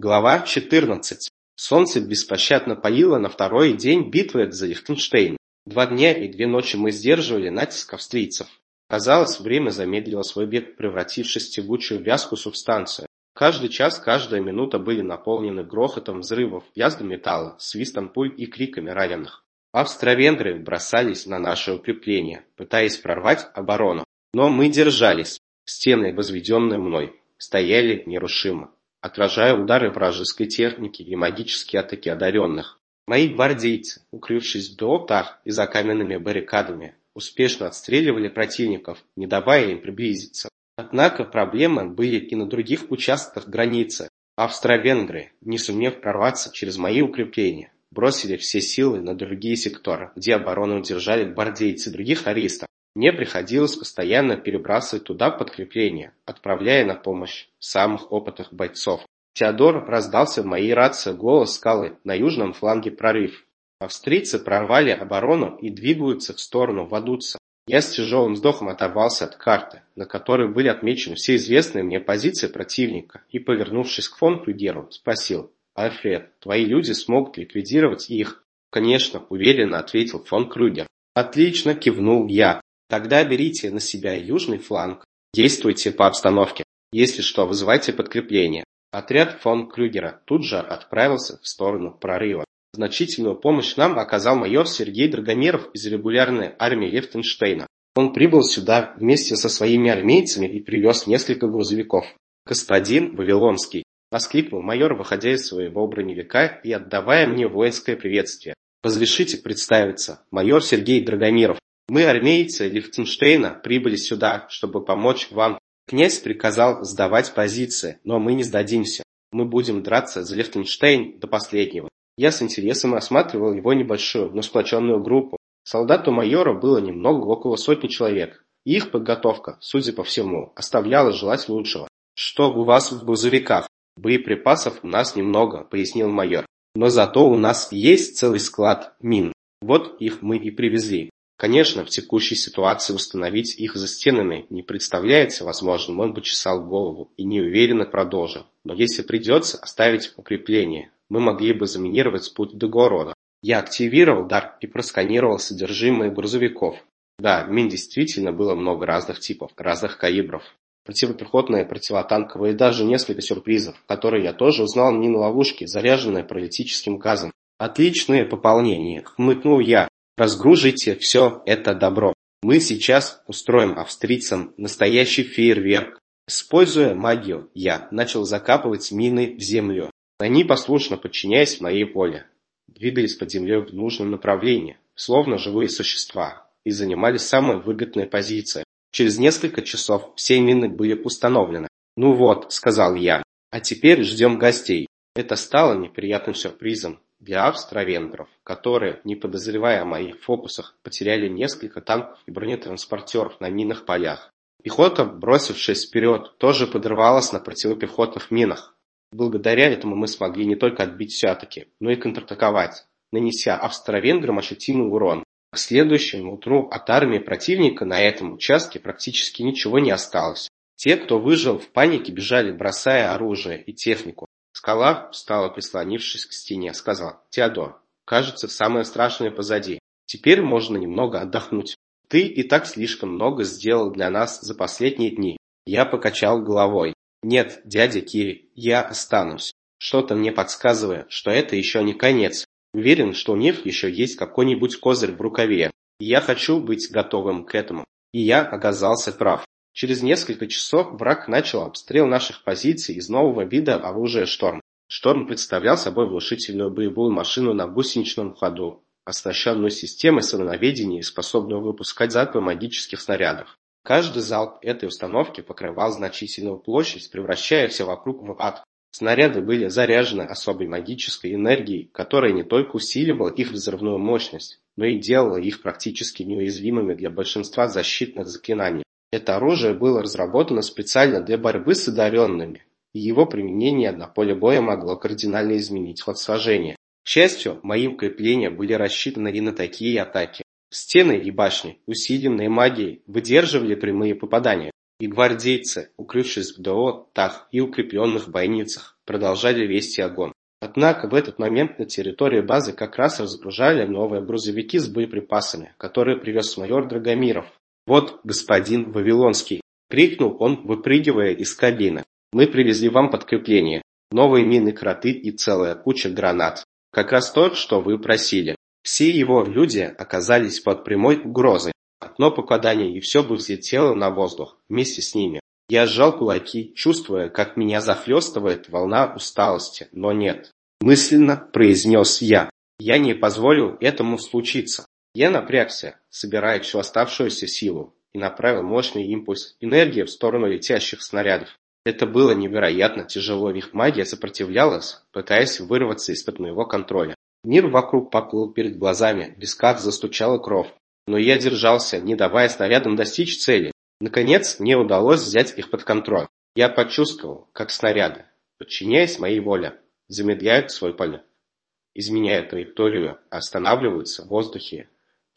Глава 14. Солнце беспощадно палило на второй день битвы за Лихтенштейн. Два дня и две ночи мы сдерживали натиск австрийцев. Казалось, время замедлило свой бег, превратившись в тягучую вязкую субстанцию. Каждый час, каждая минута были наполнены грохотом взрывов, лязгом металла, свистом пуль и криками раненых. Австро-венгры бросались на наши укрепления, пытаясь прорвать оборону. Но мы держались. Стены, возведенные мной, стояли нерушимо отражая удары вражеской техники и магические атаки одаренных. Мои гвардейцы, укрывшись в доктах и за каменными баррикадами, успешно отстреливали противников, не давая им приблизиться. Однако проблемы были и на других участках границы. Австро-венгры, не сумев прорваться через мои укрепления, бросили все силы на другие секторы, где оборону держали гвардейцы других аристов. Мне приходилось постоянно перебрасывать туда подкрепления, отправляя на помощь самых опытных бойцов. Теодор раздался в моей рации голос скалы на южном фланге прорыв. Австрийцы прорвали оборону и двигаются в сторону Вадуца. Я с тяжелым вздохом оторвался от карты, на которой были отмечены все известные мне позиции противника, и, повернувшись к фон Крюгеру, спросил, «Альфред, твои люди смогут ликвидировать их?» «Конечно», – уверенно ответил фон Крюгер. «Отлично», – кивнул я. Тогда берите на себя южный фланг. Действуйте по обстановке. Если что, вызывайте подкрепление. Отряд фон Крюгера тут же отправился в сторону прорыва. Значительную помощь нам оказал майор Сергей Драгомиров из регулярной армии Лефтенштейна. Он прибыл сюда вместе со своими армейцами и привез несколько грузовиков. «Господин Вавилонский!» – воскликнул майор, выходя из своего броневика и отдавая мне воинское приветствие. «Разрешите представиться, майор Сергей Драгомиров, мы, армейцы Лихтенштейна, прибыли сюда, чтобы помочь вам. Князь приказал сдавать позиции, но мы не сдадимся. Мы будем драться за Лихтенштейн до последнего. Я с интересом осматривал его небольшую, но сплоченную группу. Солдат у майора было немного, около сотни человек. Их подготовка, судя по всему, оставляла желать лучшего. «Что у вас в грузовиках?» «Боеприпасов у нас немного», — пояснил майор. «Но зато у нас есть целый склад мин. Вот их мы и привезли. Конечно, в текущей ситуации установить их за стенами не представляется возможным, он бы чесал голову и неуверенно продолжил. Но если придется оставить укрепление, мы могли бы заминировать путь до города. Я активировал дар и просканировал содержимое грузовиков. Да, мин действительно было много разных типов, разных калибров. Противопехотные, противотанковые и даже несколько сюрпризов, которые я тоже узнал мин-ловушки, заряженные паралитическим газом. Отличное пополнение, хмыкнул я, Разгружите все это добро. Мы сейчас устроим австрийцам настоящий фейерверк. Используя магию, я начал закапывать мины в землю. Они, послушно подчиняясь моей воле, двигались под землей в нужном направлении, словно живые существа, и занимали самые выгодные позиции. Через несколько часов все мины были установлены. «Ну вот», — сказал я, — «а теперь ждем гостей». Это стало неприятным сюрпризом для австро-венгров, которые, не подозревая о моих фокусах, потеряли несколько танков и бронетранспортеров на минных полях. Пехота, бросившись вперед, тоже подрывалась на противопехотных минах. Благодаря этому мы смогли не только отбить все атаки, но и контратаковать, нанеся австро-венграм ощутимый урон. К следующему утру от армии противника на этом участке практически ничего не осталось. Те, кто выжил в панике, бежали, бросая оружие и технику. Скала встала, прислонившись к стене, сказал, «Теодор, кажется, самое страшное позади. Теперь можно немного отдохнуть. Ты и так слишком много сделал для нас за последние дни». Я покачал головой. «Нет, дядя Кири, я останусь. Что-то мне подсказывает, что это еще не конец. Уверен, что у них еще есть какой-нибудь козырь в рукаве. Я хочу быть готовым к этому». И я оказался прав. Через несколько часов враг начал обстрел наших позиций из нового вида оружия «Шторм». «Шторм» представлял собой внушительную боевую машину на гусеничном ходу, оснащенную системой самонаведения и способную выпускать залпы магических снарядов. Каждый залп этой установки покрывал значительную площадь, превращая все вокруг в ад. Снаряды были заряжены особой магической энергией, которая не только усиливала их взрывную мощность, но и делала их практически неуязвимыми для большинства защитных заклинаний. Это оружие было разработано специально для борьбы с одаренными, и его применение на поле боя могло кардинально изменить ход сражения. К счастью, мои укрепления были рассчитаны и на такие атаки. Стены и башни, усиленные магией, выдерживали прямые попадания, и гвардейцы, укрывшись в ДО, так и укрепленных бойницах, продолжали вести огонь. Однако в этот момент на территории базы как раз разгружали новые грузовики с боеприпасами, которые привез майор Драгомиров. «Вот, господин Вавилонский!» – крикнул он, выпрыгивая из кабины. «Мы привезли вам подкрепление, новые мины-кроты и целая куча гранат. Как раз то, что вы просили. Все его люди оказались под прямой угрозой. Одно попадание, и все бы взлетело на воздух вместе с ними. Я сжал кулаки, чувствуя, как меня захлестывает волна усталости, но нет. Мысленно произнес я. Я не позволю этому случиться. Я напрягся, собирая всю оставшуюся силу, и направил мощный импульс энергии в сторону летящих снарядов. Это было невероятно тяжело, их магия сопротивлялась, пытаясь вырваться из-под моего контроля. Мир вокруг поплыл перед глазами, в висках застучала кровь. Но я держался, не давая снарядам достичь цели. Наконец, мне удалось взять их под контроль. Я почувствовал, как снаряды, подчиняясь моей воле, замедляют свой полет, изменяют траекторию, останавливаются в воздухе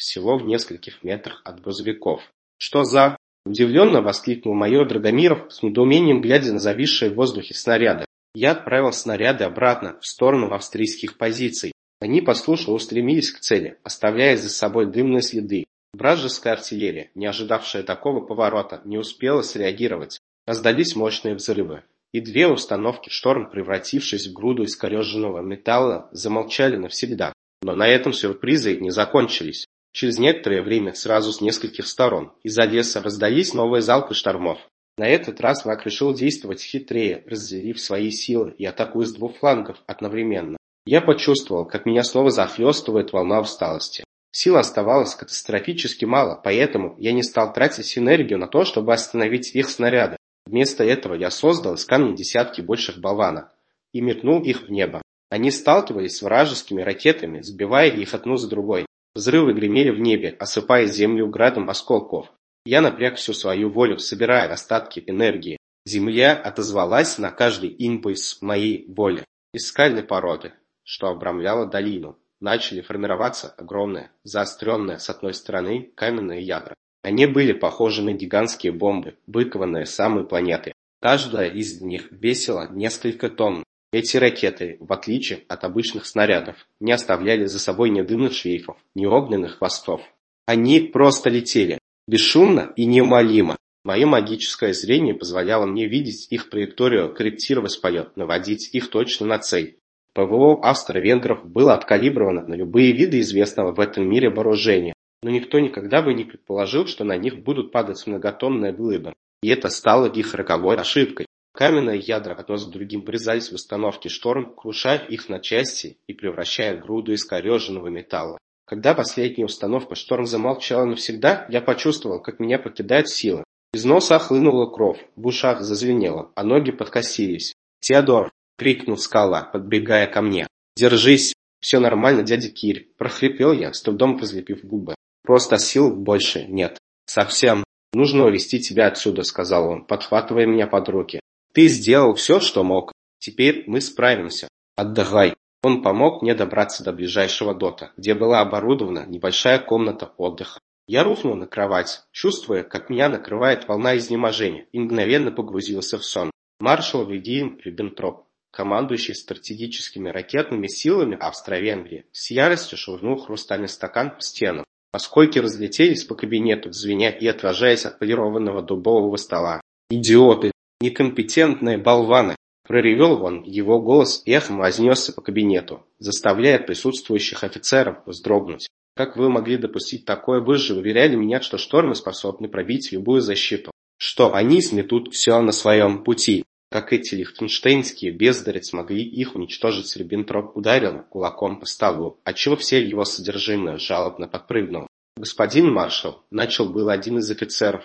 всего в нескольких метрах от грузовиков. «Что за...» – удивленно воскликнул майор Драгомиров, с недоумением глядя на зависшие в воздухе снаряды. Я отправил снаряды обратно, в сторону австрийских позиций. Они послушно устремились к цели, оставляя за собой дымные следы. Вражеская артиллерия, не ожидавшая такого поворота, не успела среагировать. Раздались мощные взрывы, и две установки «Шторм», превратившись в груду искореженного металла, замолчали навсегда. Но на этом сюрпризы не закончились. Через некоторое время сразу с нескольких сторон из-за леса раздались новые залпы штормов. На этот раз враг решил действовать хитрее, разделив свои силы и атакуя с двух флангов одновременно. Я почувствовал, как меня снова захлестывает волна усталости. Сил оставалось катастрофически мало, поэтому я не стал тратить энергию на то, чтобы остановить их снаряды. Вместо этого я создал из камней десятки больших болванов и метнул их в небо. Они сталкивались с вражескими ракетами, сбивая их одну за другой. Взрывы гремели в небе, осыпая землю градом осколков. Я напряг всю свою волю, собирая остатки энергии. Земля отозвалась на каждый импульс моей воли. Из скальной породы, что обрамляло долину, начали формироваться огромные, заостренные с одной стороны каменные ядра. Они были похожи на гигантские бомбы, выкованные самой планеты. Каждая из них весила несколько тонн. Эти ракеты, в отличие от обычных снарядов, не оставляли за собой ни дымных шлейфов, ни огненных хвостов. Они просто летели, бесшумно и неумолимо. Мое магическое зрение позволяло мне видеть их траекторию, корректировать полет, наводить их точно на цель. ПВО австро-венгров было откалибровано на любые виды известного в этом мире вооружения, но никто никогда бы не предположил, что на них будут падать многотонные глыбы. И это стало их роковой ошибкой. Каменные ядра одно за другим врезались в установки «Шторм», крушая их на части и превращая в груду искореженного металла. Когда последняя установка «Шторм» замолчала навсегда, я почувствовал, как меня покидает сила. Из носа хлынула кровь, в ушах зазвенело, а ноги подкосились. «Теодор!» — крикнул скала, подбегая ко мне. «Держись! Все нормально, дядя Кирь!» — прохрипел я, с трудом разлепив губы. «Просто сил больше нет. Совсем. Нужно увести тебя отсюда», — сказал он, подхватывая меня под руки. Ты сделал все, что мог. Теперь мы справимся. Отдыхай. Он помог мне добраться до ближайшего дота, где была оборудована небольшая комната отдыха. Я рухнул на кровать, чувствуя, как меня накрывает волна изнеможения, и мгновенно погрузился в сон. Маршал Вильгельм Риббентроп, командующий стратегическими ракетными силами Австро-Венгрии, с яростью швырнул хрустальный стакан в стену. Осколки разлетелись по кабинету, звеня и отражаясь от полированного дубового стола. «Идиоты!» «Некомпетентные болваны!» – проревел он, его голос эхом разнесся по кабинету, заставляя присутствующих офицеров вздрогнуть. «Как вы могли допустить такое? Вы же уверяли меня, что штормы способны пробить любую защиту, что они сметут все на своем пути, как эти лихтенштейнские бездари смогли их уничтожить, Риббентроп ударил кулаком по столу, отчего все его содержимое жалобно подпрыгнуло. «Господин маршал», — начал был один из офицеров,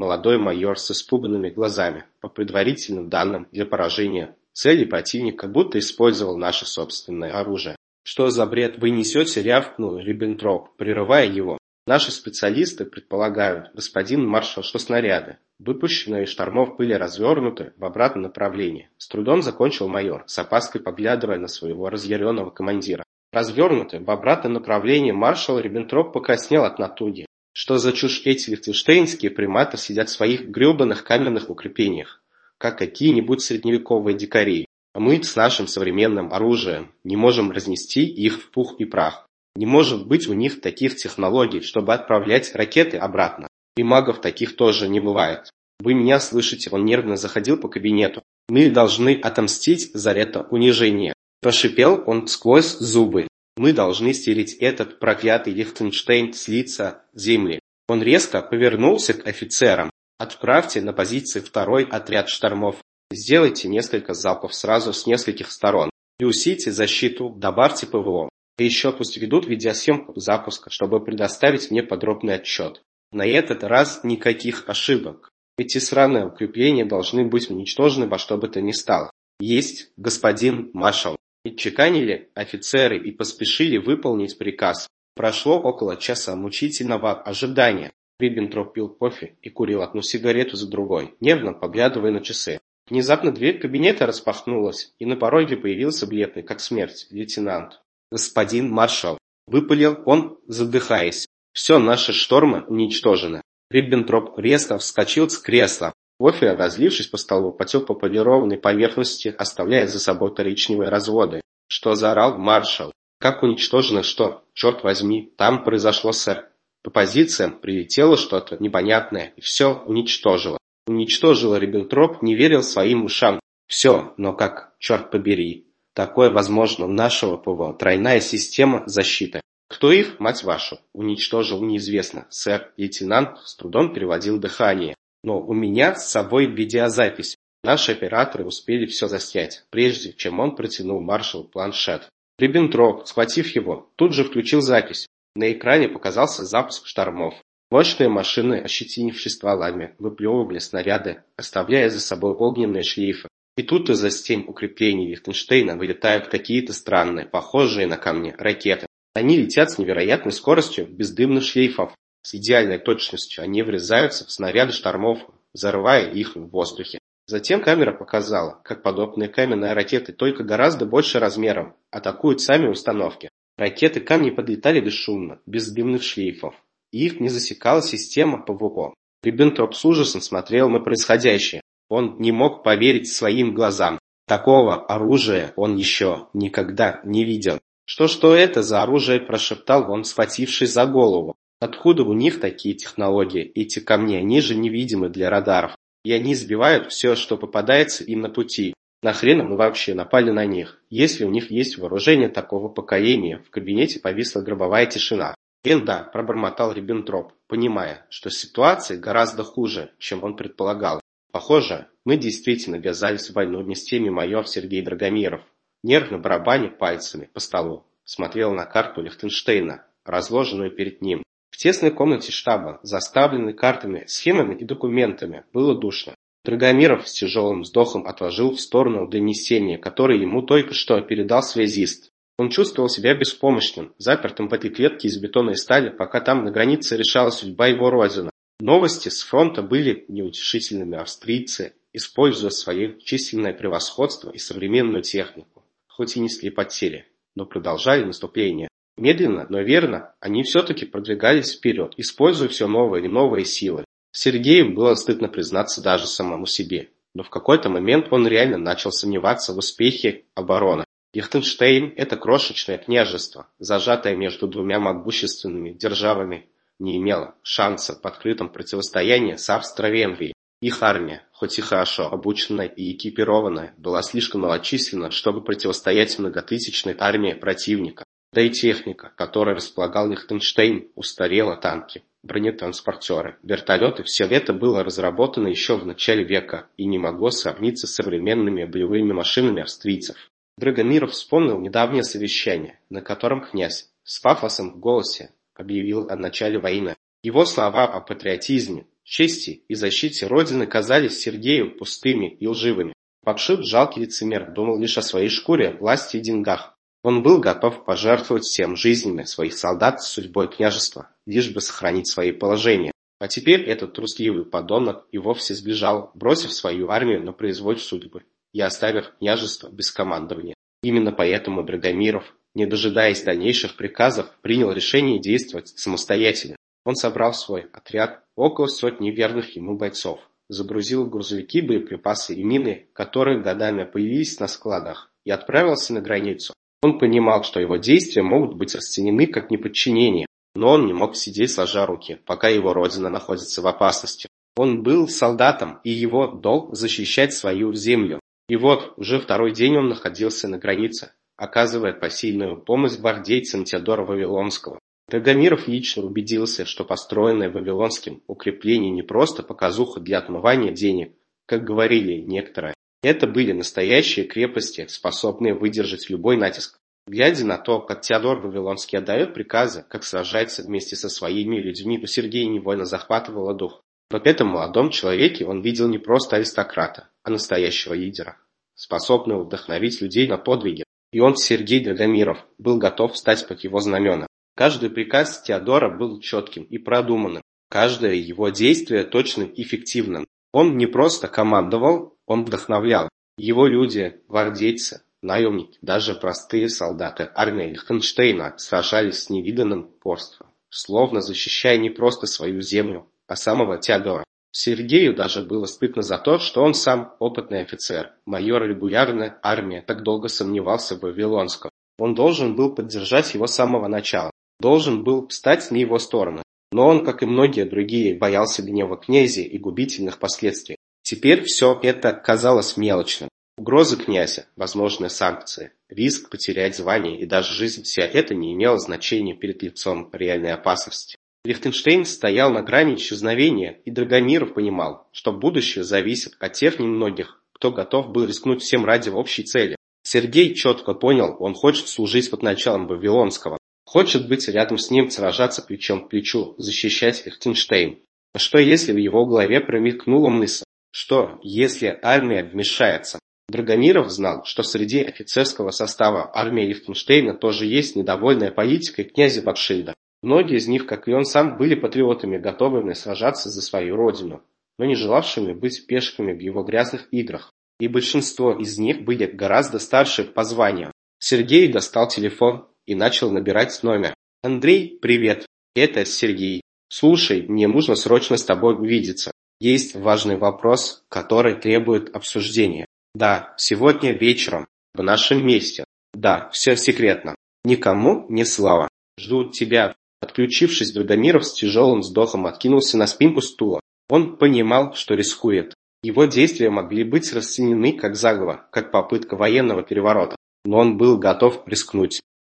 Молодой майор с испуганными глазами, по предварительным данным для поражения цели противника, будто использовал наше собственное оружие. «Что за бред вы несете?» – рявкнул Риббентроп, прерывая его. «Наши специалисты предполагают, господин маршал, что снаряды, выпущенные из штормов, были развернуты в обратном направлении». С трудом закончил майор, с опаской поглядывая на своего разъяренного командира. Развернуты в обратном направлении маршал Риббентроп покраснел от натуги. Что за чушь эти лихтенштейнские приматы сидят в своих гребаных каменных укреплениях, как какие-нибудь средневековые дикари. А мы с нашим современным оружием не можем разнести их в пух и прах. Не может быть у них таких технологий, чтобы отправлять ракеты обратно. И магов таких тоже не бывает. Вы меня слышите, он нервно заходил по кабинету. Мы должны отомстить за это унижение. Прошипел он сквозь зубы. Мы должны стереть этот проклятый Лихтенштейн с лица земли. Он резко повернулся к офицерам. Отправьте на позиции второй отряд штормов. Сделайте несколько залпов сразу с нескольких сторон. И усите защиту, добавьте ПВО. И еще пусть ведут видеосъемку запуска, чтобы предоставить мне подробный отчет. На этот раз никаких ошибок. Эти сраные укрепления должны быть уничтожены во что бы то ни стало. Есть, господин маршал. Чеканили офицеры и поспешили выполнить приказ. Прошло около часа мучительного ожидания. Риббентроп пил кофе и курил одну сигарету за другой, нервно поглядывая на часы. Внезапно дверь кабинета распахнулась, и на пороге появился бледный, как смерть, лейтенант. «Господин маршал!» – выпалил он, задыхаясь. «Все наши штормы уничтожены». Риббентроп резко вскочил с кресла. Кофе, разлившись по столу, потек по полированной поверхности, оставляя за собой коричневые разводы. Что заорал маршал? Как уничтожено что? Черт возьми, там произошло, сэр. По позициям прилетело что-то непонятное и все уничтожило. Уничтожило Риббентроп, не верил своим ушам. Все, но как, черт побери. Такое возможно у нашего ПВО. Тройная система защиты. Кто их, мать вашу, уничтожил неизвестно. Сэр, лейтенант с трудом переводил дыхание. Но у меня с собой видеозапись. Наши операторы успели все заснять, прежде чем он протянул маршалу планшет. Риббентроп, схватив его, тут же включил запись. На экране показался запуск штормов. Мощные машины, ощетинившись стволами, выплевывали снаряды, оставляя за собой огненные шлейфы. И тут из-за стен укреплений Лихтенштейна вылетают какие-то странные, похожие на камни, ракеты. Они летят с невероятной скоростью бездымных шлейфов. С идеальной точностью они врезаются в снаряды штормов, взрывая их в воздухе. Затем камера показала, как подобные каменные ракеты, только гораздо больше размером, атакуют сами установки. Ракеты камни подлетали бесшумно, без дымных шлейфов, и их не засекала система ПВО. Риббентроп с ужасом смотрел на происходящее. Он не мог поверить своим глазам. Такого оружия он еще никогда не видел. «Что, что это за оружие?» – прошептал он, схватившись за голову. «Откуда у них такие технологии? Эти камни, они же невидимы для радаров. И они сбивают все, что попадается им на пути. Нахрена мы вообще напали на них, если у них есть вооружение такого поколения? В кабинете повисла гробовая тишина. «Энда», – пробормотал Риббентроп, понимая, что ситуация гораздо хуже, чем он предполагал. «Похоже, мы действительно ввязались в войну не с теми майор Сергей Драгомиров». Нервно барабаня пальцами по столу, смотрел на карту Лихтенштейна, разложенную перед ним. В тесной комнате штаба, заставленной картами, схемами и документами, было душно. Драгомиров с тяжелым вздохом отложил в сторону донесение, которое ему только что передал связист. Он чувствовал себя беспомощным, запертым в этой клетке из бетонной стали, пока там на границе решалась судьба его родины. Новости с фронта были неутешительными. Австрийцы, используя свое численное превосходство и современную технику, хоть и несли потери, но продолжали наступление. Медленно, но верно, они все-таки продвигались вперед, используя все новые и новые силы. Сергею было стыдно признаться даже самому себе, но в какой-то момент он реально начал сомневаться в успехе обороны. Лихтенштейн – это крошечное княжество, зажатое между двумя могущественными державами, не имело шанса в открытом противостоянии с Австро-Венгрией. Их армия, хоть и хорошо обученная и экипированная, была слишком малочисленна, чтобы противостоять многотысячной армии противника. Да и техника, которой располагал Лихтенштейн, устарела танки, бронетранспортеры, вертолеты – все это было разработано еще в начале века и не могло сравниться с современными боевыми машинами австрийцев. Драгомиров вспомнил недавнее совещание, на котором князь с пафосом в голосе объявил о начале войны. Его слова о патриотизме, чести и защите Родины казались Сергею пустыми и лживыми. Папшит, жалкий лицемер, думал лишь о своей шкуре, власти и деньгах. Он был готов пожертвовать всем жизнями своих солдат судьбой княжества, лишь бы сохранить свои положения. А теперь этот трусливый подонок и вовсе сбежал, бросив свою армию на произвол судьбы и оставив княжество без командования. Именно поэтому Драгомиров, не дожидаясь дальнейших приказов, принял решение действовать самостоятельно. Он собрал свой отряд около сотни верных ему бойцов, загрузил в грузовики боеприпасы и мины, которые годами появились на складах, и отправился на границу. Он понимал, что его действия могут быть расценены как неподчинение, но он не мог сидеть сложа руки, пока его родина находится в опасности. Он был солдатом, и его долг защищать свою землю. И вот, уже второй день он находился на границе, оказывая посильную помощь гвардейцам Теодора Вавилонского. Драгомиров лично убедился, что построенное Вавилонским укрепление не просто показуха для отмывания денег, как говорили некоторые. Это были настоящие крепости, способные выдержать любой натиск. Глядя на то, как Теодор Вавилонский отдает приказы, как сражается вместе со своими людьми, у Сергея невольно захватывало дух. В этом молодом человеке он видел не просто аристократа, а настоящего лидера, способного вдохновить людей на подвиги. И он, Сергей Драгомиров, был готов встать под его знамена. Каждый приказ Теодора был четким и продуманным, каждое его действие точным и эффективным. Он не просто командовал, он вдохновлял. Его люди, гвардейцы, наемники, даже простые солдаты армии Лихтенштейна сражались с невиданным упорством, словно защищая не просто свою землю, а самого Теодора. Сергею даже было стыдно за то, что он сам опытный офицер, майор регулярной армии, так долго сомневался в Вавилонском. Он должен был поддержать его с самого начала должен был встать на его сторону, но он, как и многие другие, боялся гнева князя и губительных последствий. Теперь все это казалось мелочным. Угрозы князя, возможные санкции, риск потерять звание и даже жизнь – все это не имело значения перед лицом реальной опасности. Лихтенштейн стоял на грани исчезновения, и Драгомиров понимал, что будущее зависит от тех немногих, кто готов был рискнуть всем ради общей цели. Сергей четко понял, он хочет служить под началом Вавилонского, Хочет быть рядом с ним, сражаться плечом к плечу, защищать Лихтенштейн. А что если в его голове промелькнула мысль? Что, если армия вмешается? Драгомиров знал, что среди офицерского состава армии Лихтенштейна тоже есть недовольная политикой князя Батшильда. Многие из них, как и он сам, были патриотами, готовыми сражаться за свою родину, но не желавшими быть пешками в его грязных играх. И большинство из них были гораздо старше по званию. Сергей достал телефон и начал набирать номер. «Андрей, привет. Это Сергей. Слушай, мне нужно срочно с тобой увидеться. Есть важный вопрос, который требует обсуждения. Да, сегодня вечером, в нашем месте. Да, все секретно. Никому не слава. Жду тебя». Отключившись, Драгомиров с тяжелым вздохом откинулся на спинку стула. Он понимал, что рискует. Его действия могли быть расценены как заговор, как попытка военного переворота. Но он был готов рискнуть.